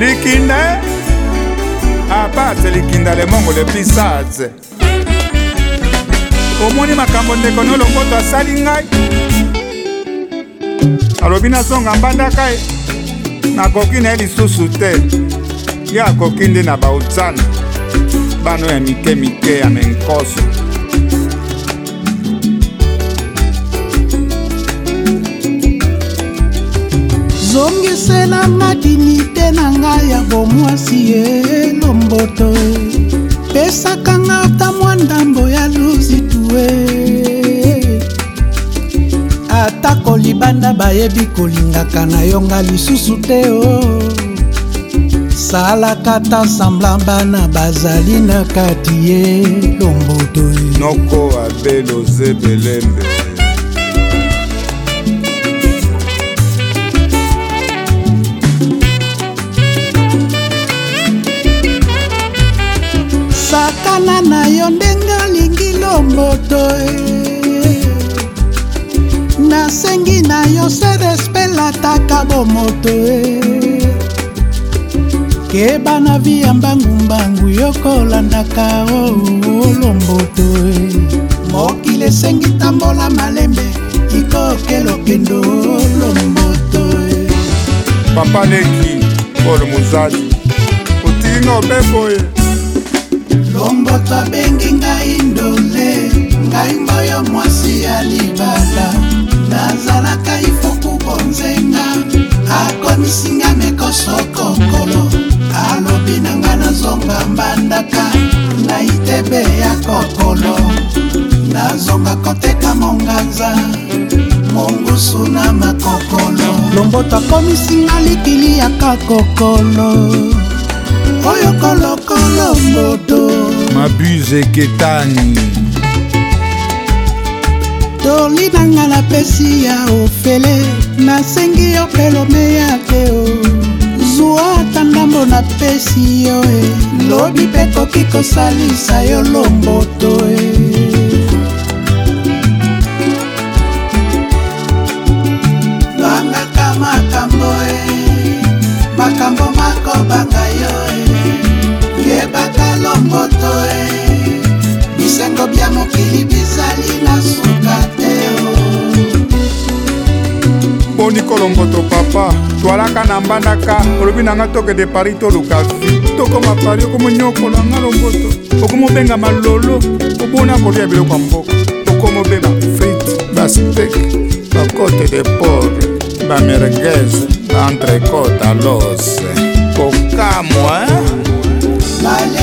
likinde apate likinda lemongo lepisate omoni makambo ndeko nolongoto asali ngai alobi nazonga mbandaka e nakoki na ye lisusu te ye akoki nde na bautana bano ya mike mike ya menkoso bongisela na dinite na ngai ya bomwasi elomboto pesaka nga ata mwa ndambo ya luzitue atako libanda bayebi kolingaka na yonga lisusu te o salaka ta semblamba na bazali na kati ye lomboto noko abelozebelembe na ndenge alingi lomboto eh. nasengi na yo se respelataka bomoto eh. keba na vi ya mbangumbangu yokolandaka olomboto oh, oh, oh, eh. mokili esengi tambola malembe ikokelokendo lomboto papa leki olo mozali otilinga obe boye lomboto abengi ngai ndole ngai mboyo mwasi ya libala nazalaka ifuku bonzenga akomisinga mekosokokolo alobi na ngai nazonga mbandaka na itebe ya kokolo nazonga koteka monganza mongusu na makokolo lomboto akomisinga likili yaka kokolo oyo kolokolo moto mabuse ketani tolinga nga napesi ya ofele nasengi yo pelomeya te o zwa ata ndambo napesi yo e lobi mpe koki kosalisa yo lomboto e omoni kolongoto papa twalaka na mbandaka olobi nanga tokende paris toluka fi tokoma paris okomonyokola nga longoto okomobenga malolo obona kolia biloko ya mboka okomobeba frit bastek bacote de por bamerguez baentrecote alos kokamwa eh?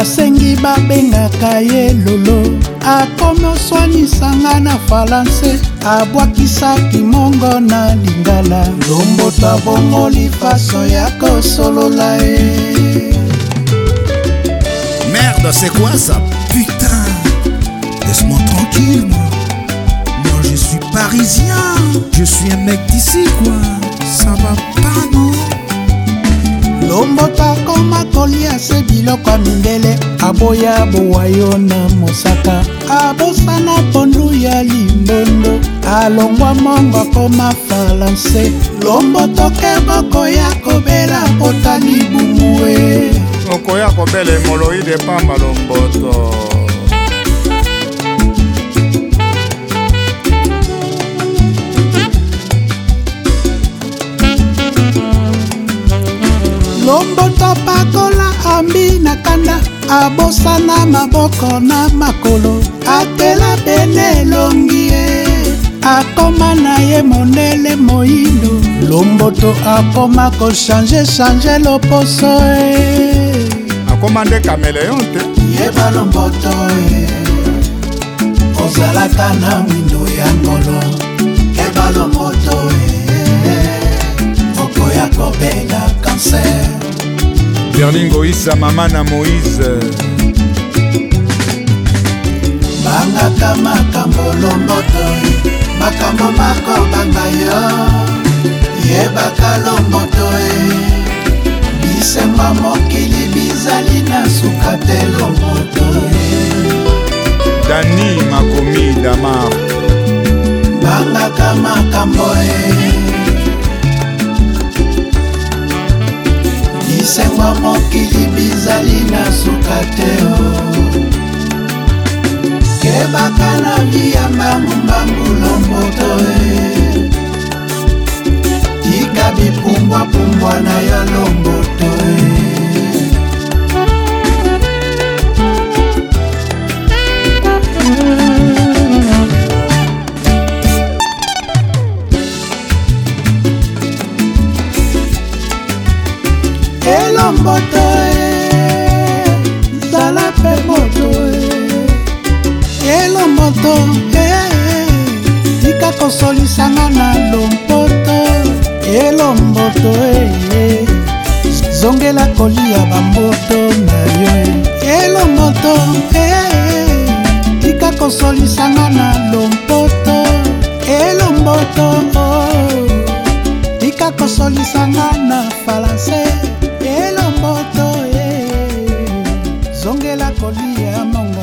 asengi babengaka ye lolo akomi oswanisanga na falanse abwakisaki mongo na lingala lomboto abongoli faso ya kosolola ye merde c'est quoi ça putain laisse-moi tranquille moi moi je suis parisien je suis un mec d'ici quoi ça va pas non lombotako makolia se biloko ya mindele aboya bowayo na mosaka abosana pondu ya limbondo alongwa mongo akoma falanse lombotoke bokoya kobela pota libumue okoya kobela emoloide pamba lomboto abosana maboko na makolo atela pene elongi ye akoma na ye mondele moyindo lomboto akoma koshange shange loposo e akoma nde kameleon te yeba lomboto e ozalaka na mwindo ya ngolo yeba lomboto e okoya kobenga kanser berlingo isa mama na moïse bangaka makambo lomboto makambo makobanga yo yebaka lombo kateo oh. kebaka na miyambangumbangulomoto e eh. tika bipumbwapumbwa na yo lombo elomboto eh, tika kosolisanga na lompoto elomboto eh, zongela kolia bamboto na yo elomboto eh, tika kosolisanga na lompoto elomboto oh, tika kosolisanga na falanse elomboto zongela kolia mongo